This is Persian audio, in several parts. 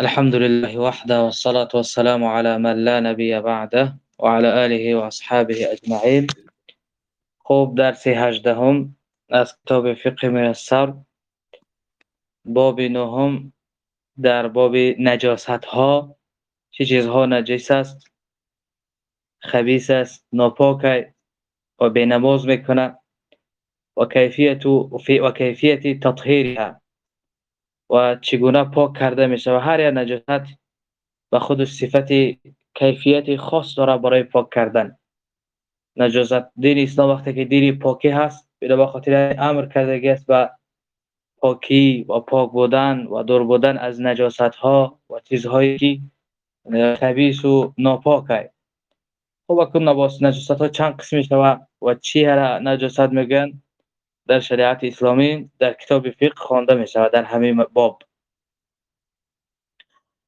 الحمد لله وحده والصلاة والسلام على من لا نبي بعده وعلى آله وأصحابه أجمعين. خوب درس هجدهم از کتاب فقه میسر باب نهم در باب نجاست ها چه چیزها نجس است؟ خبیث است ناپاک و بینماز میکنه و و چگونه پاک کرده میشه و هر یک نجاست و خودش صفت کیفیت خاص داره برای پاک کردن. نجاست دین اسلام وقتی که دین پاکی هست به خاطر امر کرده است و پاکی و پاک بودن و دور بودن از نجاست ها و چیزهایی که خبیث و ناپاک خب اکنون نجاست ها چند قسمی شود و چی هر نجاست میگن؟ در شریعت اسلامی در کتاب فقه خوانده می شود در همه باب.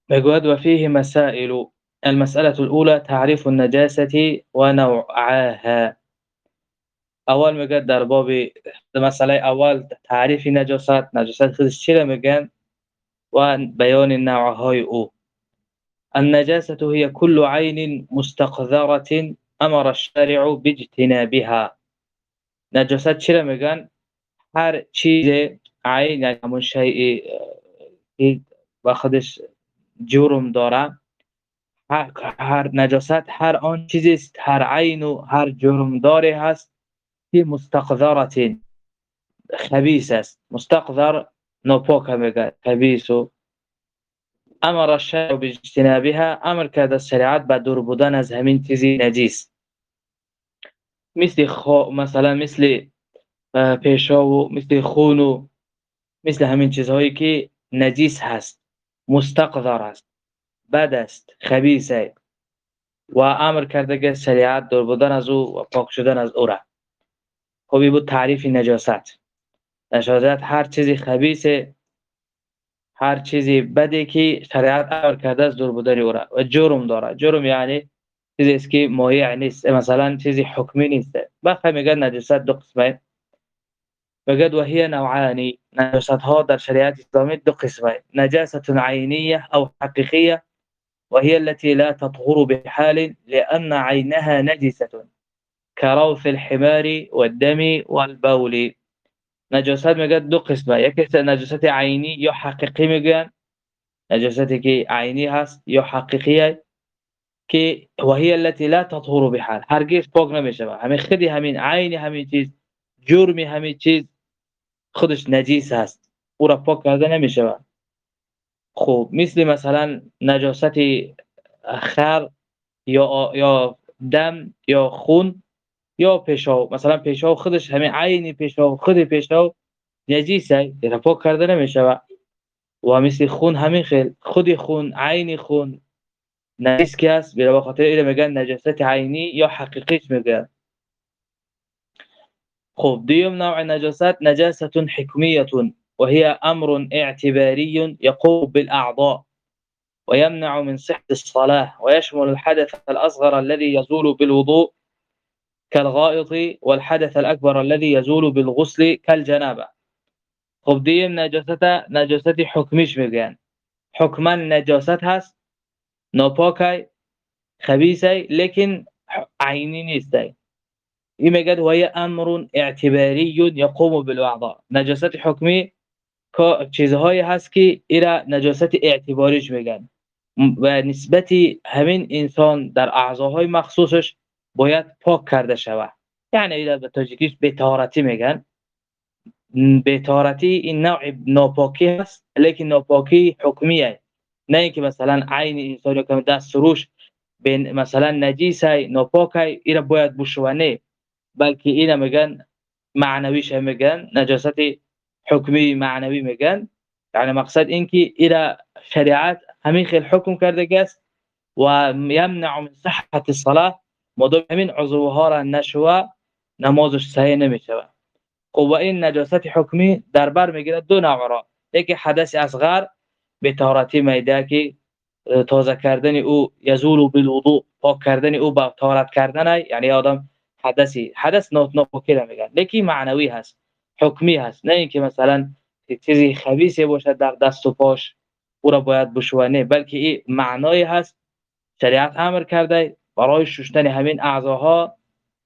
میگوید و فيه مسائل المسألة الأولى تعريف النجاسة ونوعها اول میگه در باب مسئله اول تعریف نجاست. نجاست خودش چی میگن؟ و بیان نوعهای أو. النجاسة هي كل عين مستقذرة أمر الشارع باجتنابها. نجاست چرا میگن؟ هر چیز عین یعنی همون شیء که با خودش جرم داره هر نجاست هر آن چیزی است هر عین و هر جرم داره هست که مستقذرت خبیث است. مستقذر ناپاک میگه خبیث و امر الشرع باجتنابها امر کرده شریعت به دور بودن از همین چیزی نجیس. مثل مثلا مثل پیشا و مثل خون و مثل همین چیزهایی که نجیس هست مستقذر است بد است خبیث است. و امر کرده که شریعت دور بودن از او و پاک شدن از او را. خوبی بود تعریف نجاست. نجاست هر چیزی خبیث هر چیزی بدی که شریعت امر کرده از دور بودن او را. و جرم داره جرم یعنی چیزی که مایع نیست. مثلا چیزی حکمی نیست. بخیر میگن نجاست دو قسمه. بقد وهي نوعان نجاستها در شريعة اسلامی دو قسمه. نجاسة عينية أو حقيقية وهي التي لا تطهر بحال لأن عينها نجسة كروث الحمار والدم والبول. نجاسات میگه دو قسمه. یکی نجاست عینی یا حقیقی میگن. نجاستی که عینی هست یا حقیقیه. که وهي التي لا تطهر بحال هرگز پاک نمیشه همین خودی همین عین همین چیز جرم همین چیز خودش نجیس هست. او را پاک کرده نمیشه خب مثل مثلا نجاست خر یا یا دم یا خون یا پیشاب مثلا پیشاب خودش همین عین پیشاب خود پیشاب نجیسه را پاک کرده نمیشه و مثل خون همین خیل خود خون عین خون خاطر اینو میگن نجاست عینی یا حقیقیش میگن خب ديوم نوع النجاسات نجاسة حكمية وهي أمر اعتباري يقوم بالأعضاء ويمنع من صحة الصلاة ويشمل الحدث الأصغر الذي يزول بالوضوء كالغائط والحدث الأكبر الذي يزول بالغسل كالجنابة. خب ديم نجاسة نجاسة حكميش میگن حكما نجاسة هست ناپاکی خبیثی لیکن عینی نیستی این میگه و امر اعتباری یقوم بالاعضاء نجاست حکمی چیزهایی هست که ایرا نجاست اعتباریش میگن. و نسبتی همین انسان در اعضاهای مخصوصش باید پاک کرده شود. یعنی ایرا به تاجیکیش بتارتی میگن. بتارتی این نوع ناپاکی هست لیکن ناپاکی حکمیه. نه اینکه مثلا عین انسان که دست روش بین مثلا نجیسه ناپاکه ایرا باید بشونه بلکه اینا میگن معنویش میگن نجاست حکمی معنوی میگن یعنی مقصد این که اینا شریعت همین خیل حکم کرده است و یمنع من صحت الصلاة. مدام همین عضوها را نشوه نمازش صحیح نمیشه خب و این نجاست حکمی در بر میگیره دو نوع را یکی حدث اصغر به طهارتی میده که تازه کردن او یزول بالوضوء پاک کردن او با طهارت کردن یعنی آدم حدثی حدث نوت را میگن. لیکی معنوی هست حکمی هست. نه اینکه مثلا چیزی خبیثی باشه در دست و پاش او را باید بشوانه بلکه این معنای هست شریعت امر کرده برای شستن همین اعضاها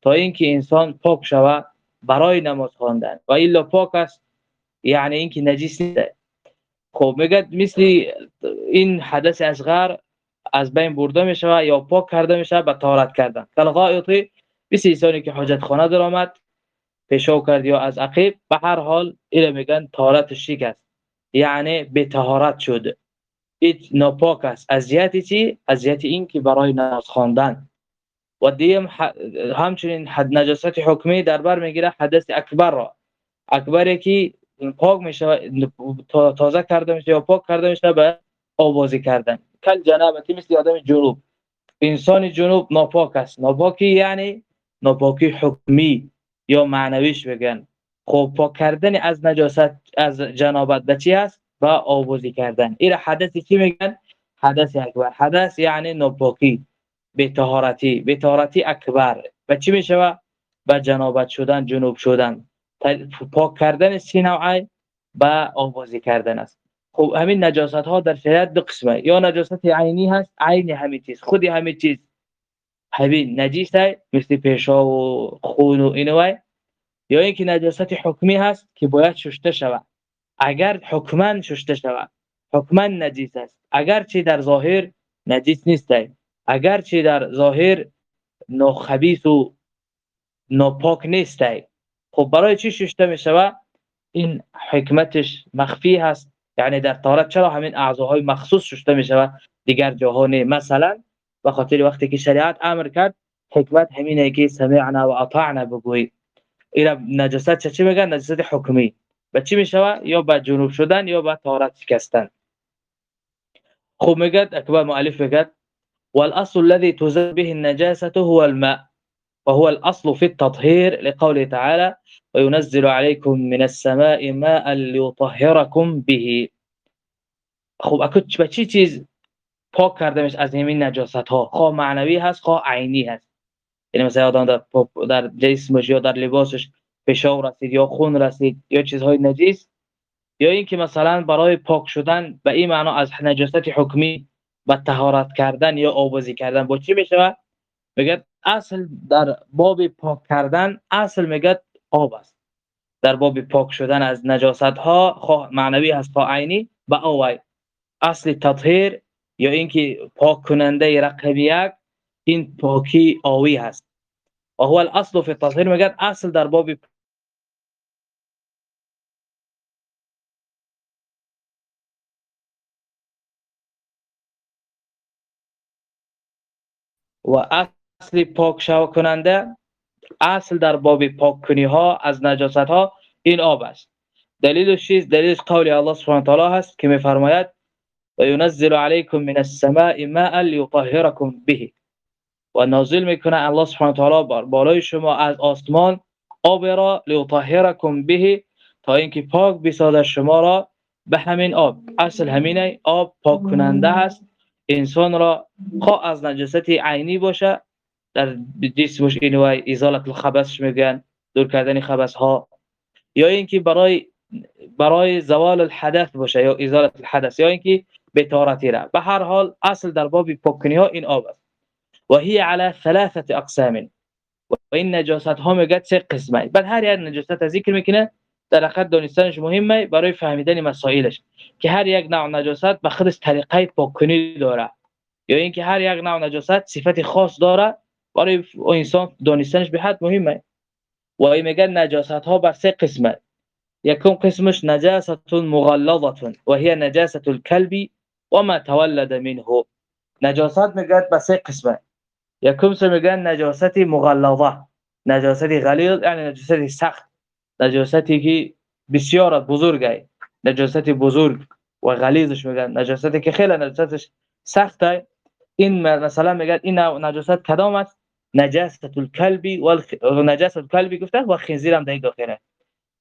تا اینکه انسان پاک شود برای نماز خواندن. و الا پاک است یعنی اینکه نجیس نیست. خب میگه مثل این حدث اصغر از بین برده میشه یا پاک کرده میشه به طهارت کردن کل غائطی مثل انسانی که حاجت خانه در آمد پیشو کرد یا از عقیب به هر حال اینو میگن طهارت شیک است. یعنی به طهارت شده. هیچ ناپاک است. از جهت چی؟ از جهت این که برای نماز خواندن. و دیم همچنین حد نجاست حکمی در بر می‌گیره حدث اکبر را. اکبری که پاک میشه تازه کرده میشه یا پاک کرده میشه به آوازی کردن. کل جنابتی مثل آدم جنوب. انسان جنوب ناپاک است. ناپاکی یعنی ناپاکی حکمی یا معنویش بگن. خب پاک کردن از نجاست از جنابت به چی است و آوازی کردن. این حدثی چی میگن؟ حدث اکبر. حدث یعنی ناپاکی. به طهارتی به اکبر. و چی میشه؟ با جنابت شدن جنوب شدن. پاک کردن سی نوعی با آوازی کردن است. خب همین نجاست ها در شریعت دو قسمه. یا نجاست عینی هست عین همین چیز. خودی همین چیز. همین نجیس است مثل پیشا و خون و اینوای یا اینکه نجاست حکمی هست که باید ششته شود. اگر حکما ششته شود حکما نجیس است. اگر چی در ظاهر نجیس نیست اگر چی در ظاهر ناخبیث و ناپاک نیست خب برای چی ششته می شود این حکمتش مخفی هست. یعنی در طهارت چرا همین اعضاهای مخصوص ششته می شود دیگر جاها نه. مثلا به خاطر وقتی که شریعت امر کرد حکمت همینه که سمعنا و اطعنا بگوی اینا نجاست چه چی میگن؟ نجاست حکمی. به چی می‌شوه یا به جنوب شدن یا به طهارت شکستن. خب میگد اکبر مؤلف میگد والاصل الذي تزال به النجاسه هو الماء. وهو الاصل في التطهير لقوله تعالى وينزل عليكم من السماء ماء ليطهركم به. خب اكو به چی چیز پاک کرده میشه از همین نجاست ها خواه معنوی هست خواه عینی هست. یعنی مثلا آدم در, در جسمش یا در لباسش پیشاب رسید یا خون رسید یا چیزهای نجیس یا اینکه مثلا برای پاک شدن به این معنا از نجاست حکمی به طهارت کردن یا آبازی کردن با چی میشه میگه اصل در باب پاک کردن اصل میگه آب است. در باب پاک شدن از نجاست ها خواه معنوی هست خواه عینی به آوای اصل تطهیر یا اینکه پاک کننده رقم یک این پاکی آوی هست. و هو الاصل فی التطهیر میگه اصل در باب و اصل پاک شو کننده اصل در باب پاک کنی ها از نجاست ها این آب است. دلیلش چیز دلیلش قول الله سبحانه و تعالی هست که میفرماید و ينزل عليكم من السماء ماء ليطهركم به. و نازل می‌کنه الله سبحانه و تعالی بالای شما از آسمان آب را لیطهرکم به تا اینکه پاک بسازد شما را به همین آب. اصل همینه آب پاک کننده است. انسان را خواه از نجاست عینی باشه. در جسمش اینو ازالت الخبث میگن دور کردن خبث ها یا اینکه برای برای زوال الحدث باشه یا ازالت الحدث یا اینکه به طهارتی را. به هر حال اصل در باب پاکنی ها این آب است. و هی علی ثلاثة اقسام. و این نجاست ها میگه سه قسمه بعد هر یک نجاست ذکر میکنه در حقیقت دانستنش مهمه برای فهمیدن مسائلش. که هر یک نوع نجاست به خودش طریقه پاکنی داره. یا اینکه هر یک نوع نجاست صفت خاص داره. برای انسان دانستنش به حد مهمه. و این میگه نجاست ها بر سه قسمه. یکم قسمش نجاست مغلظه و هي نجاسه الكلب وما تولد منه. نجاست میگه به سه قسمه. یکم سه میگن نجاست مغلظه. نجاست غلیظ یعنی نجاست سخت. نجاستی که بسیار بزرگه. نجاست بزرگ و غلیظش میگن. نجاستی که خیلی نجاستش سخته. این مثلا میگن این نجاست کدام است؟ نجاست الكلب و نجاست الكلب گفته و خنزیر هم در داخله.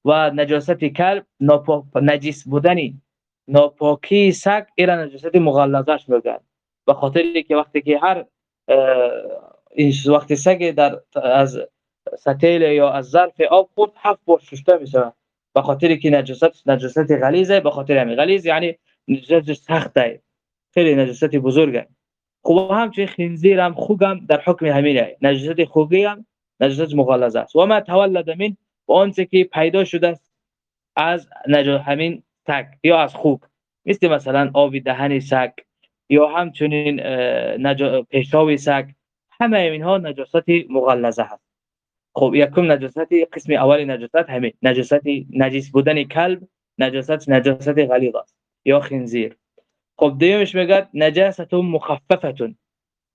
و نجاست کلب ناپاک نجیس بودنی. ناپاکی سگ ایران نجاست مغلظش میگن به خاطر که وقتی که هر این وقتی سگ در از ستیل یا از ظرف آب خورد هفت بار شسته میشه به خاطر که نجاست نجاست غلیظه به خاطر همین غلیظ یعنی نجاست سخته. خیلی نجاست بزرگه. خب همچنین خنزیر هم خوگ هم در حکم همینه نجاست خوگی هم نجاست مغلظه است. و ما تولد من و آنچه که پیدا شده است از نجا همین سگ یا از خوک. مثل مثلا آبی دهن سگ یا همچنین نجا... پیشاوی سگ. همه اینها نجاست مغلظه هست خب یکم نجاست قسم اول نجاست همین. نجاست نجیس بودن کلب نجاست نجاست غلیظ است یا خنزیر. خب دیمش میگه نجاست مخففه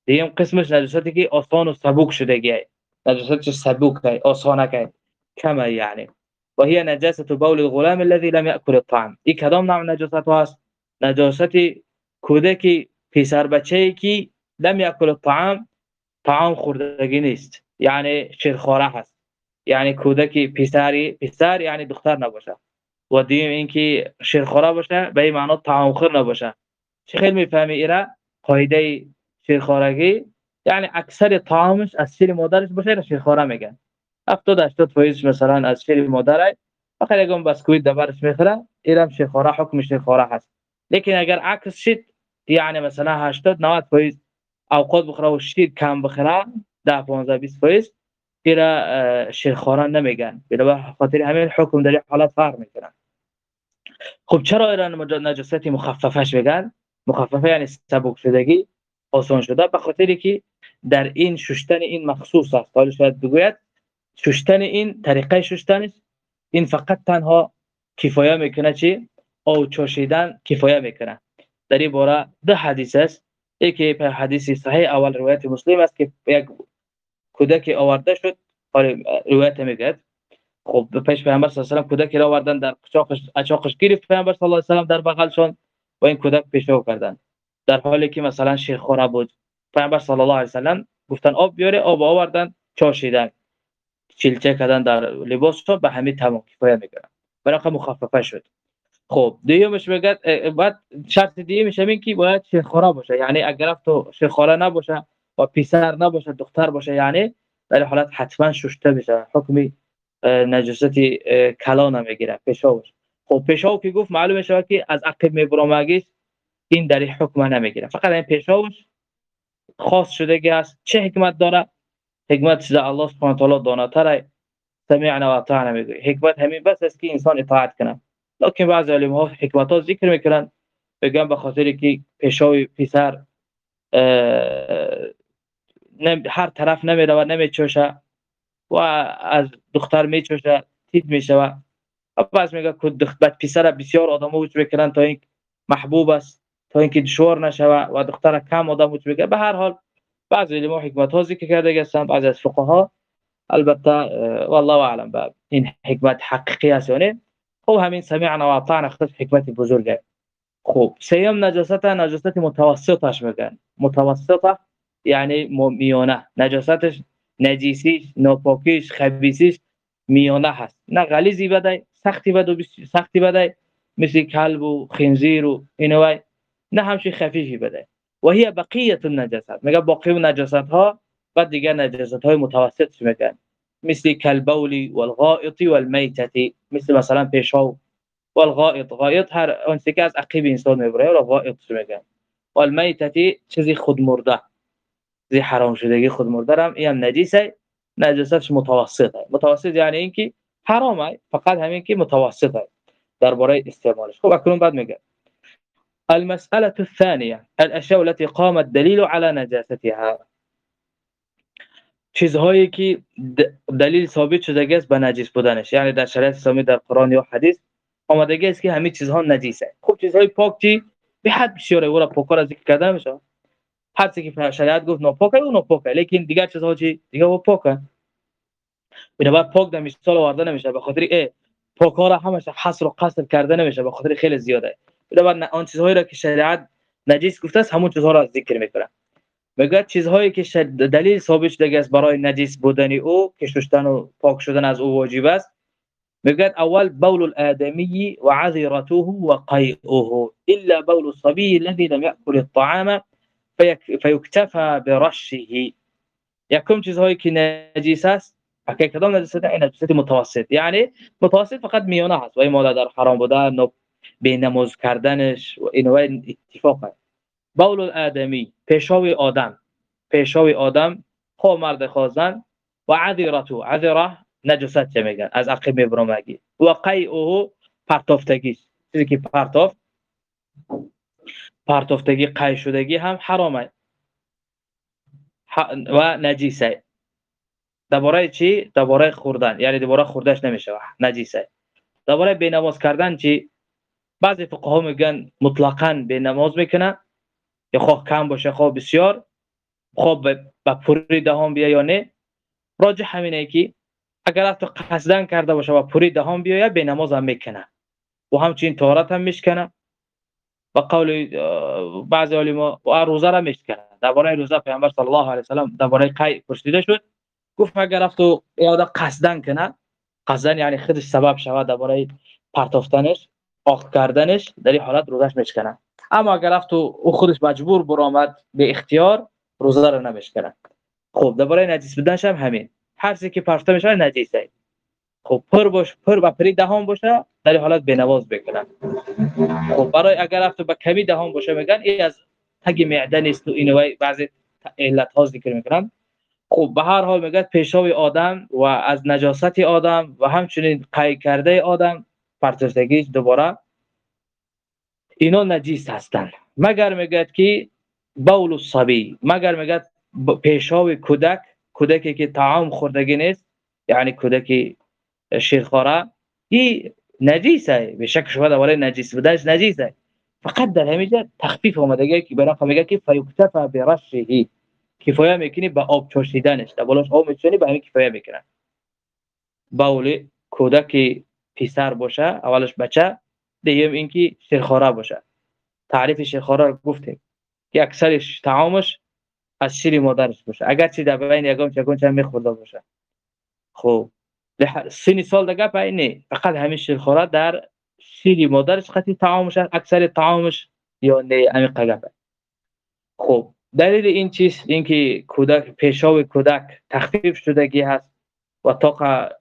دیم قسمش نجاستی که آسان و سبوک شده نجاست سبوک آسانه کمه یعنی. وهي نجاسة بول الغلام الذي لم يأكل الطعام. این کدام نوع نجاست هست؟ نجاست کودکی پسر بچه‌ای که لم يأكل الطعام طعام خوردگی نیست. یعنی شیرخواره هست. یعنی کودکی پسری پسر یعنی دختر نباشه. و دیم اینکه شیرخواره باشه به این معنی طعام خور نباشه. چه خیلی می‌فهمی ایرا قاعده شیرخوارگی. یعنی اکثر طعامش از شیر مادرش باشه شیرخواره میگن. 70 80 فایز مثلا از شیر مادر فقط اگه بسکویت دبرش می‌خوره اینم شیرخواره حکم شیرخواره هست. لیکن اگر عکس شد یعنی مثلا 80 90 فایز اوقات بخوره و شیر کم بخوره 10 15 20 فایز ایرا شیرخواره نمیگن. به خاطر همین حکم در حالت فرق می‌کنن خب چرا ایران نجاستی مخففش میگن؟ مخففه یعنی سبک شدگی آسان شده. به خاطری که در این ششتن این مخصوص است. حالا شاید بگوید ششتن این طریقه ششتنش این فقط تنها کفایه می‌کنه چی؟ او چوشیدن کفایه می‌کنه. در این باره ده حدیث است. یکی به حدیث صحیح اول روایت مسلم است که یک کودک آورده شد. روایت میگه خب پیش پیامبر صلی الله علیه و آله کودک را آوردن در قچاقش اچاقش گرفت پیامبر صلی الله علیه و سلم در بغلشون و این کودک پیشو کردن. در حالی که مثلا شیخ خوره بود پیامبر صلی الله علیه و گفتن آب بیاره آب آوردن چاشیدن. چلچه کردن در لباس به همین تمام کفایه می‌گیرن برای مخففه شد. خب دیومش میگه بعد شرط دیگه همین که باید خوره باشه. یعنی اگر تو شیخ خوره نباشه و پسر نباشه دختر باشه یعنی در حالت حتما ششته بشه حکمی نجاستی کلا نمی‌گیره. پیشاوش خب پیشاو که گفت معلومه شود که از عقب میبرامگیش این در حکم نمی‌گیره. فقط این پیشاوش خاص شده است چه حکمت داره؟ حکمت شده الله سبحانه و تعالی داناتر سمعنا و اطعنا میگه حکمت همین بس است که انسان اطاعت کنه. لکن بعض علم ها حکمت ها ذکر می‌کنن بگن به خاطر که پیشاوی پسر هر طرف نمیره و نمیچوشه و از دختر میچوشه تیت میشه بعض میگه دختر پسر بسیار آدم وجود بکنن تا این محبوب است تا اینکه دشوار نشوه و دختر کم آدم وجود بکنه به هر حال بعض علما حکمت ها ذکر کرده هستند بعضی از فقها البته والله اعلم به این حکمت حقیقی است یعنی خب همین سمعنا و اطعنا خود حکمت بزرگه. خب سیم نجاست نجاست متوسطش میگن. متوسطه یعنی میانه. نجاستش نجیسیش ناپاکیش خبیثیش میانه هست. نه غلیظی بده سختی بده سختی بده مثل کلب و خنزیر و اینوای نه همچین خفیفی بده و هي بقیه النجاسات. میگه باقی نجاست ها و دیگه نجاست های متوسط میگن؟ مثل کلبولی والغائط والمیتة. مثل مثلا پیشاو والغائط. غائط هر اون که از عقیب انسان می‌بره و غائط میگن؟ والمیتة چیزی خود مرده زی حرام شدگی خود مرده هم این نجیسه. نجاستش متوسطه. متوسط یعنی اینکه حرامه فقط همین که متوسطه درباره استعمالش. خب اکنون بعد میگه المسألة الثانية الأشياء التي قام الدليل على نجاستها. چیزهایی که دلیل ثابت شده است به بودنش. یعنی در شریعت اسلامی در قرآن یا حدیث آمدگی است که همه چیزها نجیسه خب چیزهای پاک چی؟ به حد بسیاره او را پاکار ذکر کرده میشه. هر چیزی که شریعت گفت ناپاکه او ناپاکه لیکن دیگر چیزها چی؟ دیگه و پاکه بنابراین پاک در مثال آورده نمیشه به خاطر پاک ها را همش حصر و قصر کرده نمیشه به خاطر خیلی زیاده. بنابراین آن چیزهایی را که شریعت نجیس گفته است همون چیزها را ذکر می‌کنه. میگه چیزهایی که دلیل ثابت شده است برای نجیس بودن او که شستن و پاک شدن از او واجب است؟ میگه اول بول الادمی و عذرته و قیئه الا بول الصبي الذي لم ياكل الطعام فيكتفى برشه یکم چیزهایی که نجیس است اگه کدام نجاست این نجاست متوسط یعنی متوسط فقط میانه هست و این ماده در حرام بودن به نماز کردنش و اینو اتفاق هست بول الادمی پیشاوی آدم پیشاوی آدم خو مرد خوازن و عذرتو عذره نجست چه میگن از عقب میبرمگی و قیعه پرتافتگی چیزی که پرتافت پرتافتگی قی شدگی هم حرامه و نجیسه درباره چی درباره خوردن یعنی درباره خوردش نمیشه نجیسه درباره بینماز کردن چی بعضی فقها میگن مطلقاً بینماز می‌کنه یا خواه کم باشه خواه بسیار خواه به پوری دهان بیا یا نه راجع همینه که اگر تو قصدن کرده باشه و پوری دهان بیاید به نماز هم می‌کنه و همچنین طهارت هم میشکنه و قول بعضی علما و روزه را میشکنه درباره روزه پیامبر صلی الله علیه و سلام درباره قی پرسیده شد گفت اگر تو یاد قصدن کنه قصدن یعنی خودش سبب شود درباره پرتافتنش آخ کردنش در این حالت روزش میشکنه اما اگر تو او خودش مجبور برآمد به اختیار روزه را نمیشکنه خب درباره نجیس بودنش هم همین. هر چیزی که پرفته میشه نجیسه خب پر باش پر و پری دهان باشه در حالت بنواز بکنن خب برای اگر رفت به کمی دهان باشه میگن این از تگ معده نیست و اینو بعضی علت ها ذکر می‌کنن. خب به هر حال میگه پیشاب آدم و از نجاست آدم و همچنین قی کرده آدم پرتفتگیش دوباره اینا نجیس هستند مگر میگه که بول الصبی مگر میگه پیشاب کودک کودکی که طعام خوردگی نیست یعنی کودکی شیرخواره این نجیسه به شک شما دوباره نجیس بودنش نجیسه. فقط در همینجا تخفیف اومده که برای میگه که فیکتفا برشه کفایه می‌کنی به آب چوشیدنش. در بالاش آب میچونی به همین کفایه می‌کنن. باول کودک پسر باشه اولش بچه دیگه اینکه شیرخواره باشه. تعریف شیرخواره گفتیم که اکثرش طعامش از شیر مادرش باشه. اگر چی در بین یگام چکون چند میخورده باشه. خب سینی سال دیگه پایینه فقط همین شیرخوره در شیر مادرش خطی طعامش اکثر طعامش یا نه همین قگبه خب دلیل این چیز اینکه کودک پیشاب کودک تخفیف شدگی هست و طاقه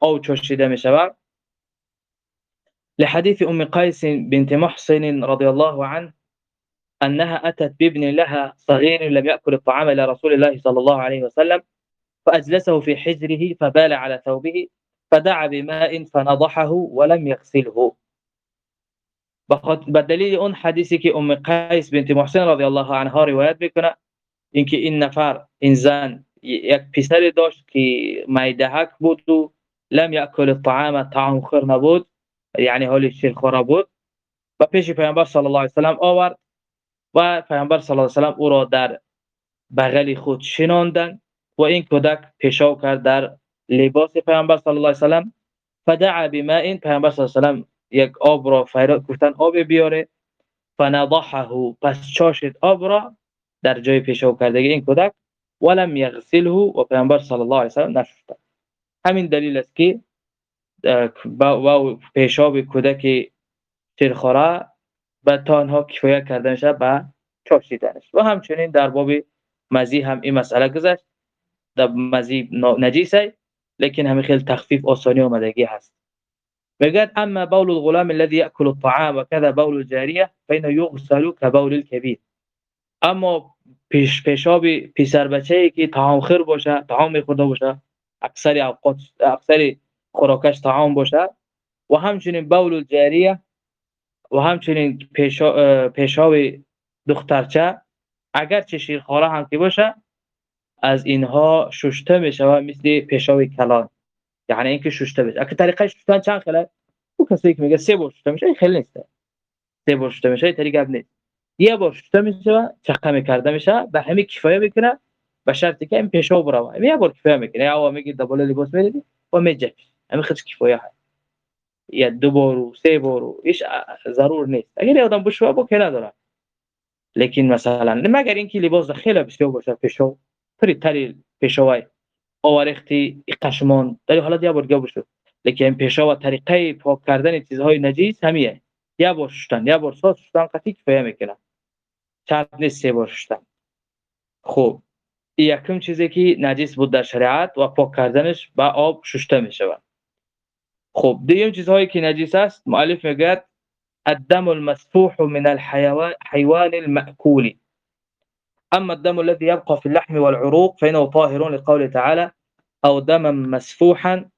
آو چوشیده می شود. لحديث أم قيس بنت محسن رضي الله عنه أنها أتت بابن لها صغير لم يأكل الطعام إلى رسول الله صلى الله عليه وسلم فأجلسه في حجره فبال على ثوبه فدعا بماء فنضحه ولم يغسله. بدليل اون حدیثی که ام قیس بنت محسن رضی الله عنها روایت میکنه اینکه این نفر این زن یک پسر داشت که میدهک بود و لم یاکل الطعام طعام خور نبود یعنی حال شیر خورا بود. و پیش پیامبر صلی الله علیه و سلم آورد و پیامبر صلی الله علیه و أو را در بغل خود شناندن و این کودک پیشاو کرد در لباس پیامبر صلی الله علیه و سلم فدعا بماء پیامبر صلی الله علیه و یک آب را فیراد گفتن آب بیاره. فنضحه پس چاشت آب را در جای پیشاو کردگی این کودک. ولم یغسله و پیامبر صلی الله علیه و سلم همین دلیل است که با پیشاب کودک تیرخوره به تانها کفایه کردن شد به چاشیدنش و همچنین در باب مزی هم این مسئله گذشت. در مزی نجیسه لیکن همین خیلی تخفیف آسانی آمدگی هست. بقد اما بول الغلام الذي ياكل الطعام وكذا بول الجاريه فانه يغسل كبول الكبير. اما پیش پیشاب پسر بچه‌ای که طعام خور باشه طعام میخورده باشه اکثر اوقات اکثر خوراکش طعام باشه و همچنین بول الجاریه و همچنین پیشاب دخترچه اگر چه شیرخواره هم که باشه از اینها ششته و مثل پیشاب کلان. یعنی اینکه ششته بشه. اگه طریقه ششتن چند خیلی؟ او کسی که میگه سه بار ششته میشه خیلی نیست. سه بار ششته میشه طریقه نیست. یه بار ششته میشه چقه می‌کرده میشه به همین کفایه می‌کنه به شرطی که این پیشاب برو یه بار کفایه می‌کنه. یا میگه دبل لباس میدی و میجه همین خودش کفایه هست. یا دو بار و سه بار و هیچ ضرور نیست. اگر آدم بشوه با که نداره. لیکن مثلا مگر اینکه لباس خیلی بسیار باشه پیشو پری تری پیشوای آورختی قشمان. در حالت یا بار گوش لیکن پیشو و طریقه پاک کردن چیزهای نجیس همیه. یا بار شستن. یا بار ساز شستن قطعی کفایه می‌کنه. شرط نیست سه بار شستن. خب یکم چیزی که نجیس بود در شریعت و پاک کردنش با آب شسته می شود خب دیگه چیزهایی که نجیس است. مؤلف میگه الدم المسفوح من الحيوان المأكول أما الدم الذي يبقى في اللحم والعروق فإنه طاهر لقوله تعالى أو دما مسفوحا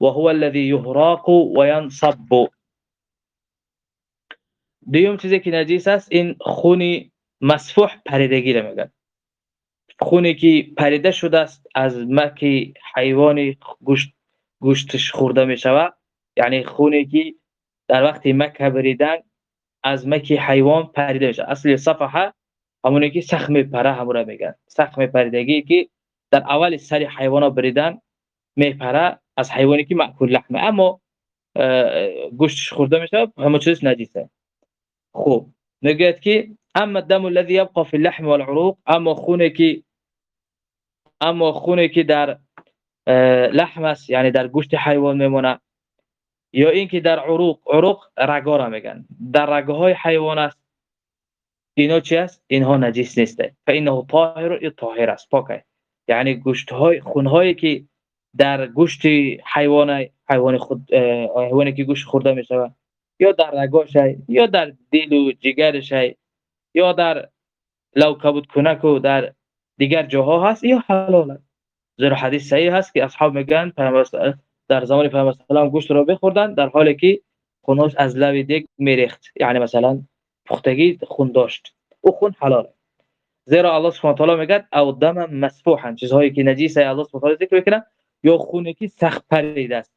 وهو الذي يهراق وينصب. دوم چیزی که نجیس است این خونی مسفوح پریدگی رو میگن. خونی که پریده شده است از مکی حیوان گوشت گوشتش خورده می شود یعنی خونی که در وقت مکه بریدن از مکی حیوان پریده میشه. اصل صفحه همونی که سخم پره همون میگن. سخم پریدگی که در اول سری حیوان بریدن میپره از حیوانی که معکول لحمه. اما گوشتش خورده میشه همه چیز نجیسه. خوب میگه که اما الدم الذي يبقى في اللحم والعروق اما خونه که اما خونه که در لحم است یعنی در گوشت حیوان میمونه یا اینکه در عروق عروق رگا را میگن. در رگهای حیوان است. اینا چی است؟ اینها نجیس نیسته. فانه طاهر و طاهر است. پاکه. یعنی گوشت های خون هایی که در گوشت حیوان حیوان خود حیوانی که گوشت خورده میشه یا در رگاش یا در دل و جگرش یا در لو کبود کنک و در دیگر جاها هست یا حلال است. زیرا حدیث صحیح هست که اصحاب میگن در زمان پیامبر سلام گوشت رو بخوردن در حالی که خونش از لب دیگ میریخت. یعنی مثلا پختگی خون داشت. او خون حلال زیرا الله سبحانه و تعالی میگه او دم مسفوحا. چیزهایی که نجیسه الله سبحانه و تعالی ذکر می‌کنه یا خونی که سخت پرید است.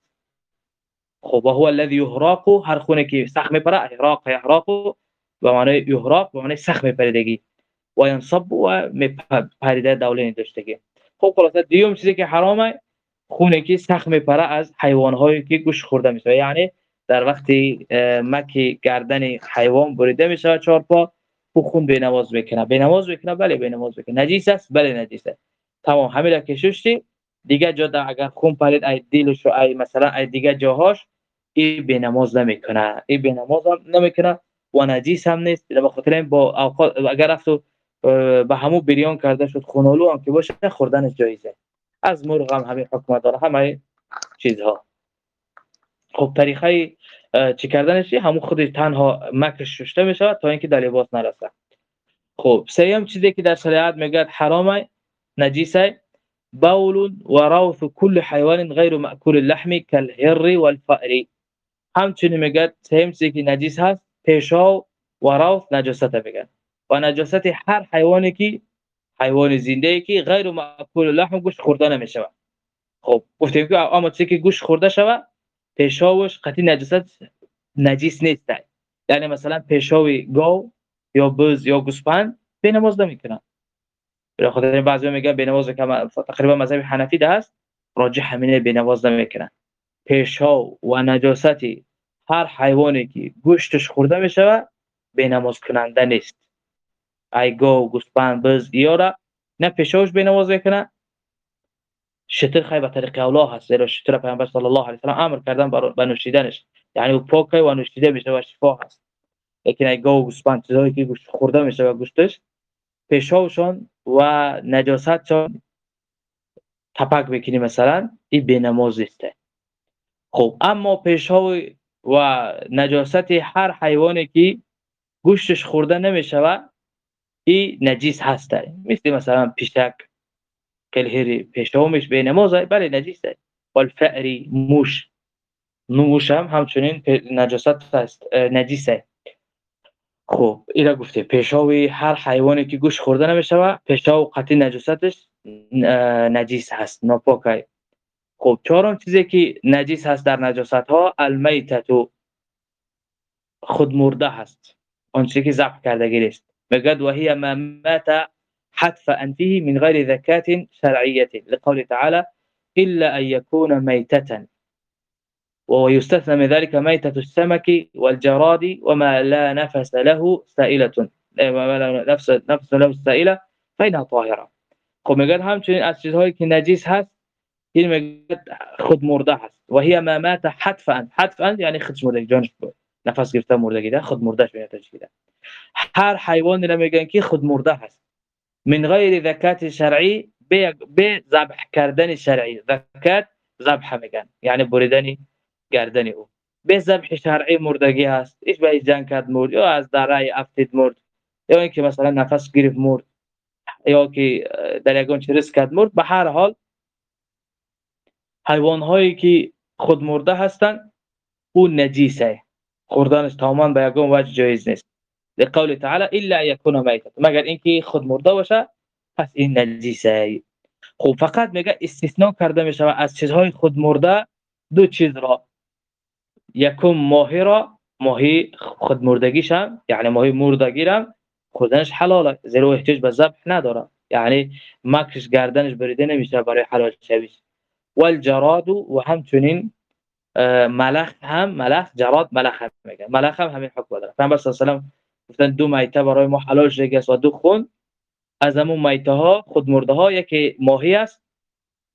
خب هو الذي يهراق هر خونه که سخت میپره احراق احراق به معنی یهراق به معنی سخت میپریدگی. و ينصب و میپریده دولین داشتگی. خب خلاصه دیوم چیزی که حرامه خونه که سخت میپره از حیوان هایی که گوش خورده میشه. یعنی در وقتی مکی گردن حیوان بریده میشه چهار پا او خون به نماز بکنه به نماز بکنه بله به نماز بکنه نجیس است؟ بله نجیس است. تمام. همین که ششتی دیگه جا اگر خون پرید ای دلش و ای مثلا ای دیگه جاهاش این به نماز نمی‌کنه. این به نماز هم نمی‌کنه و نجیس هم نیست. به خاطر با اوقات اگر رفت به همو بریان کرده شد خونالو هم که باشه خوردن جایزه. از مرغ هم همین حکم داره. همه چیزها. خب طریقه چی کردنش همون خودی تنها مکش ششته میشه تا اینکه در لباس نرسه. خب سیام چیزی که در شریعت میگه حرامه نجیسه بول و روث كل حیوان غیر مأکول اللحم كالهر والفأر. همچنین میگه سیم چیزی که نجیس هست پیشاو و روث نجاست میگن و نجاست هر حیوانی که حیوان زنده ای که غیر مأکول لحم گوشت خورده نمیشه خب گفتیم که اما چیزی که گوشت خورده شوه پیشاوش قطعی نجاست نجیس نیست. یعنی مثلا پیشاوی گاو یا بز یا گوسفند به نماز نمی‌کنن. به خاطر بعضی میگن به نماز که تقریبا مذهب حنفی ده است راجح همینه به نماز نمی‌کنن. پیشا و نجاستی هر حیوانی که گوشتش خورده میشه به نماز کننده نیست. ای گاو گوسفند بز یارا نه پیشاوش به نماز می‌کنه شتر خیلی به طریق اولا هست زیرا شتر پیامبر صلی الله علیه و سلم امر کردن به نوشیدنش. یعنی او و نوشیده میشه و شفا هست. لیکن ای گاو گوسفند چیزایی که گوشت خورده میشه و گوشتش پیشاوشان و نجاستشان تپک بکنی مثلا این به نماز است خب اما پیشاو و نجاست هر حیوانی که گوشتش خورده نمیشه این نجیس هسته مثل مثلا پیشک کلهری پیشومش به نماز بله نجیس است والفعری موش. موش هم همچنین نجاست هست. نجیسه خب اینا گفته. پیشاوی هر حیوانی که گوش خورده نمیشه پیشاو قطعی نجاستش نجیس هست. ناپاکه. خب چهارم چیزی که نجیس هست در نجاست ها المیتتو خود مرده هست. چیزی که ذبح کرده است بجد وهي ما مات حتف أنفه من غير ذكاة شرعية لقول تعالى إلا أن يكون ميتة. ويستثنى من ذلك ميتة السمك والجراد وما لا نفس له سائلة. وما لا نفس نفس له سائلة فإنها طاهرة. خب میگن همچنین از چیزهایی که نجیس هست این میگه خود مرده هست. و هي ما مات حتفا حتفا یعنی خودش مرده جانش نفس گرفته مردگی ده خود مردهش میاد تشکیده هر حیوانی رو میگن که خود مرده هست. من غیر ذکات شرعی به ذبح کردن شرعی. ذکات ذبح میگن. یعنی بریدن گردن او. به ذبح شرعی مردگی هست. ایش به جنگ کرد مرد. یا از دره افتید مرد. یا اینکه مثلا نفس گرفت مرد. یا که در یگان چه ریسک کرد مرد. به هر حال حیوان هایی که خود مرده هستند او نجیسه. خوردنش تماما به یگان وجه جایز نیست. لقول تعالی إلا یکون میتا مگر اینکه خود مرده باشه پس این نجیسه. خب فقط میگه استثناء کرده میشه از چیزهای خود مرده دو چیز را. یکم ماهی را ماهی خود مردگیش هم یعنی ماهی مردگی هم خودنش حلاله. زیرا احتیاج به ذبح نداره. یعنی مکش گردنش بریده نمیشه برای حلال شویش. والجراد و همچنین ملخ هم ملخ جراد ملخ هم میگه. ملخ هم همین حکم داره. پیامبر صلی الله علیه و گفتن دو میته برای ما حلال شده و دو خون از همون میته ها خود مرده ها یکی ماهی است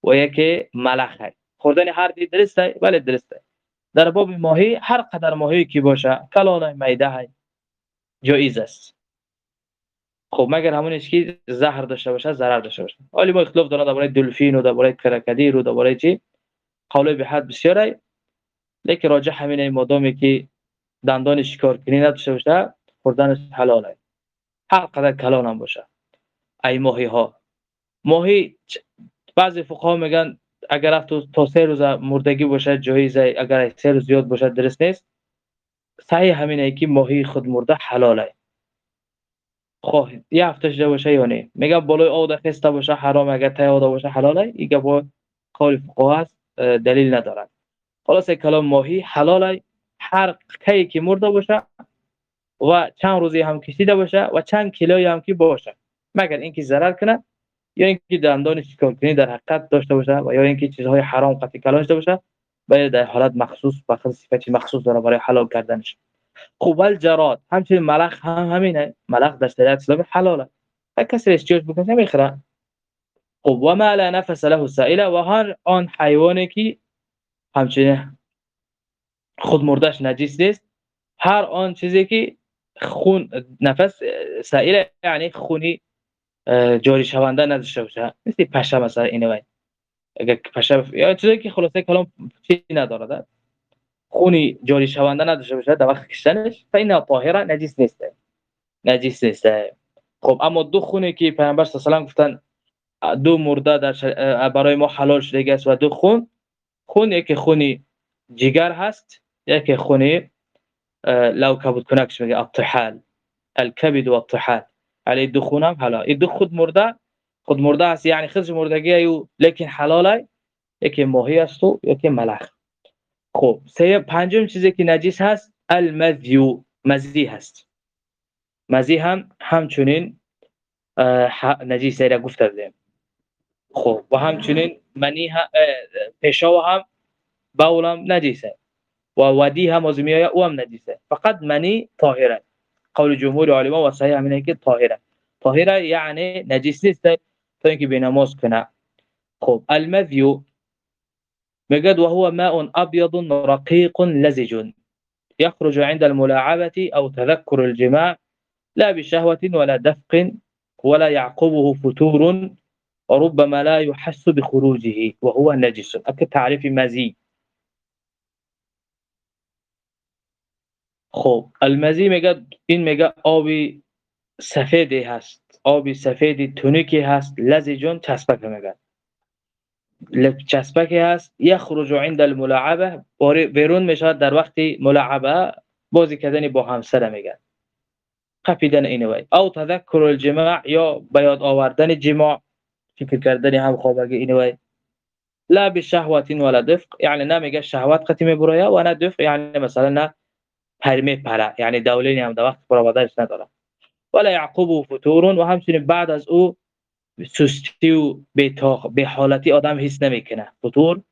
و یکی ملخ است. خوردن هر دی درسته ولی درسته. در باب ماهی هر قدر ماهی که باشه کلان میده جایز است. خب مگر همونش که زهر داشته باشه ضرر داشته باشه. ولی ما اختلاف داره درباره دلفین و درباره کرکدی رو درباره چی؟ قول به حد بسیاره. لیکن راجع همینه مادامی که دندان شکار کنی نداشته باشه خوردنش حلاله. هر قدر کلان هم باشه. ای ماهی ها ماهی بعضی فقها میگن اگر رفت تا سه روز مردگی باشه جایزه اگر سه روز زیاد باشه درست نیست. صحیح همینه که ماهی خود مرده حلاله. خب یه هفته شده باشه یا نه؟ میگم بالای آب خسته باشه حرام. اگر تای آب باشه حلاله. ایگه با قول فقها هست دلیل ندارد خلاص کلام ماهی حلاله. هر کی که مرده باشه و چند روزی هم کشیده باشه و چند کیلویی هم که باشه. مگر اینکه ضرر کنه یا اینکه دندان شکار کنی در حقیقت داشته باشه و یا اینکه چیزهای حرام قطعی کلان داشته باشه باید در حالت مخصوص و صفتی مخصوص داره برای حلال کردنش. خوب الجراد همچنین ملخ هم همینه. ملخ در شریعت اسلامی حلاله. هر کسی استیاج بکنه می‌خره خب و ما لا نفس له سائله و هر آن حیوانی که همچنین خود مردش نجیس نیست هر آن چیزی که خون نفس سائله یعنی خونی جاری شونده نداشته باشه. مثل پشه مثلا اینو اگر پشه یا چیزی که خلاصه کلام چی نداره خونی جاری شونده نداشته باشه در وقت کشتنش. فین طاهره نجیس نیست نجیس نیست خب اما دو خونی که پیامبر صلی الله علیه و گفتن دو مرده در برای ما حلال شده است و دو خون. خون یکی خونی جگر هست یکی خونی لو کبود کنکش میگه الطحال. الكبد والطحال. علی دو خونم حلال این خود مرده. خود مرده یعنی خودش مردگی ایو. لیکن حلاله یکی ماهی است و یکی ملخ. خب سه پنجم چیزی که نجیس هست. المذیو مزی هست. مزی هم همچنین نجیس را گفته بودیم خب و همچنین منی هم پیشاو هم باول هم نجیسه. وواديها مزمية وام نجسة فقد مني طاهرة. قول جمهور علماء وصحيح من هيك طاهرة. طاهرة يعني نجس نیست تا اینکه بینماز کنه. خب المذي مجد وهو ماء أبيض رقيق لزج. يخرج عند الملاعبة أو تذكر الجماع. لا بشهوة ولا دفق ولا يعقبه فتور وربما لا يحس بخروجه. وهو نجس. أكد تعريف مزي خب المزي میگه این میگه آبی سفیدی هست آبی سفیدی تونیکی هست لزجون چسبک میگه چسبکی هست یخرج عند الملاعبه بیرون میشه در وقتی ملاعبه بازی کردن با همسر میگن. قپیدن اینوی او تذکر الجماع یا بیاد آوردن جماع فکر کردن هم خوابگی اینوی لا بشهوت ولا دفق یعنی نمیگه شهوت قتی می‌بره و نه دفق یعنی مثلا نه پرمی پره. یعنی دولینی هم در وقت برآوردنش نداره. ولا يعقب فتور و همچنین بعد از او سستی و به حالتی آدم حس نمی‌کنه. فطور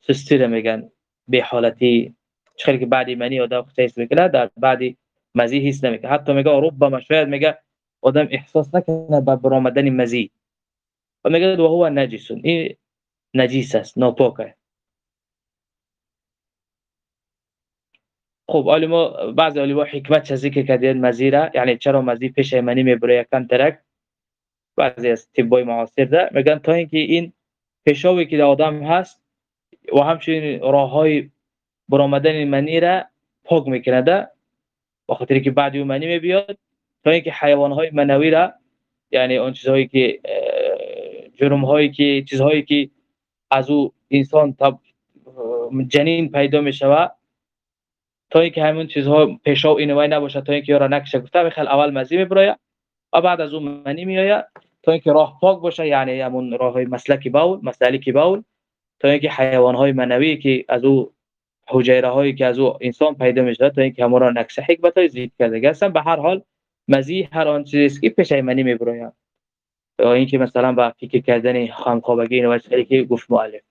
سستی رو میگن. به حالتی چخیلی که بعدی منی آدم حس می‌کنه در بعدی مزی حس نمی‌کنه. حتی میگه ربما شاید میگه آدم احساس نکنه با برآمدن مزی و میگه و هو نجس. این نجیس است ناپاکه. خب علما بعضی علما حکمت چه ذکر کردن مزی را؟ یعنی چرا مزی پیش منی می‌بره یکن ترک؟ بعضی از طبای معاصر ده میگن تا اینکه این پیشاوی که در آدم هست و همچنین راه های برآمدن منی را پاک می‌کنه ده خاطر که بعد منی میبیاد تا اینکه حیوان های منوی را یعنی اون چیزهایی که جرم هایی که چیزهایی که از او انسان جنین پیدا می شود تا اینکه همون چیزها پیشا و اینوای نباشه تا اینکه یارا نکشه گفته بخل اول مزی میبراید و بعد از اون منی میآید تا اینکه راه پاک باشه یعنی همون راه های مسلکی باول مسلکی باول. تا اینکه حیوان های منوی که از او حجیره هایی که از او انسان پیدا میشه تا اینکه همون را نکشه حکمت های زید کرده گستن به هر حال مزی هر آن چیزی که پیش منی میبراید یا اینکه مثلا با فکر کردن خامخوابگی و که گفت مؤلف.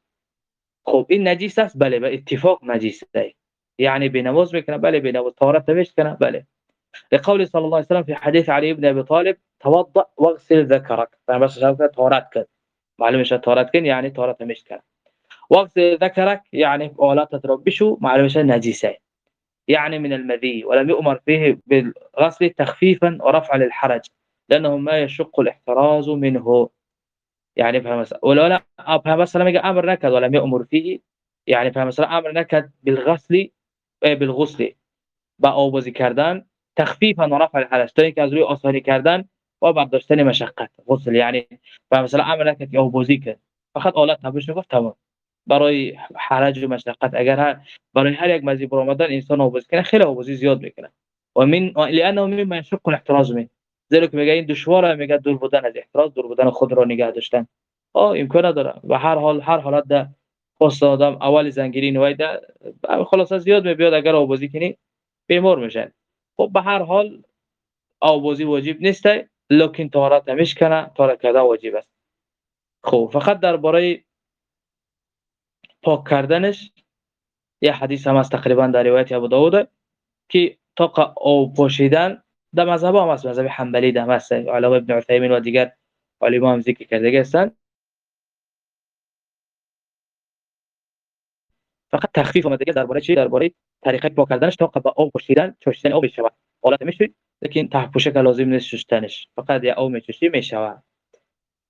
خب این نجیس است؟ بله به اتفاق نجیس است يعني بنماز میکنه بله طهارت نوشت کنه بله لقول صلى الله عليه وسلم في حديث علي بن أبي طالب توضأ واغسل ذكرك. بس شاف طهارت کرد معلومه طهارت کن یعنی طهارت نوشت کنه واغسل ذكرك يعني ولا تتربشوا معلومه شد نجیسه يعني من المذي ولم يؤمر فيه بالغسل تخفيفا ورفعا للحرج لأنه ما يشق الاحتراز منه. يعني فهم ولا لا فهم مثلا أمر نكد ولم يؤمر فيه. يعني فهم مثلا أمر نكد بالغسل بالغسل با آوازی کردن تخفیفا و رفع الحرج اینکه از روی آسانی کردن و برداشتن مشقت. غسل یعنی و مثلا عمل نکرد که آوازی کرد. فقط آلت تبش گفت تمام. برای حرج و مشقت اگر هر برای هر یک مزی برآمدن انسان آوازی کنه خیلی آوازی زیاد می‌کنه. و من لانه مما يشق الاحتراز من زیرا که میگه این دشواره میگه دور بودن از احتراز دور بودن خود را نگه داشتن. آه امکان نداره. و هر حال هر حالت ده خواست آدم اول زنگیری نویده خلاص زیاد میبیاد اگر آبازی کنی بیمار میشه خب به هر حال آبازی واجب نیسته لکن طهارت نمیش کنه طهارت کردن واجب است. خب فقط درباره پاک کردنش یه حدیث هم از تقریبا در روایت ابو داود که تا او پوشیدن در مذهب هم است مذهب حنبلی ده است ابن عثیمین و دیگر علما هم ذکر کرده هستند فقط تخفیف اومده درباره چی؟ درباره طریقه پاک کردنش تا قبل آب پوشیدن چشتن آب بشه حالت میشه؟ لیکن ته پوشک لازم نیست شستنش فقط یا آب میچشی میشه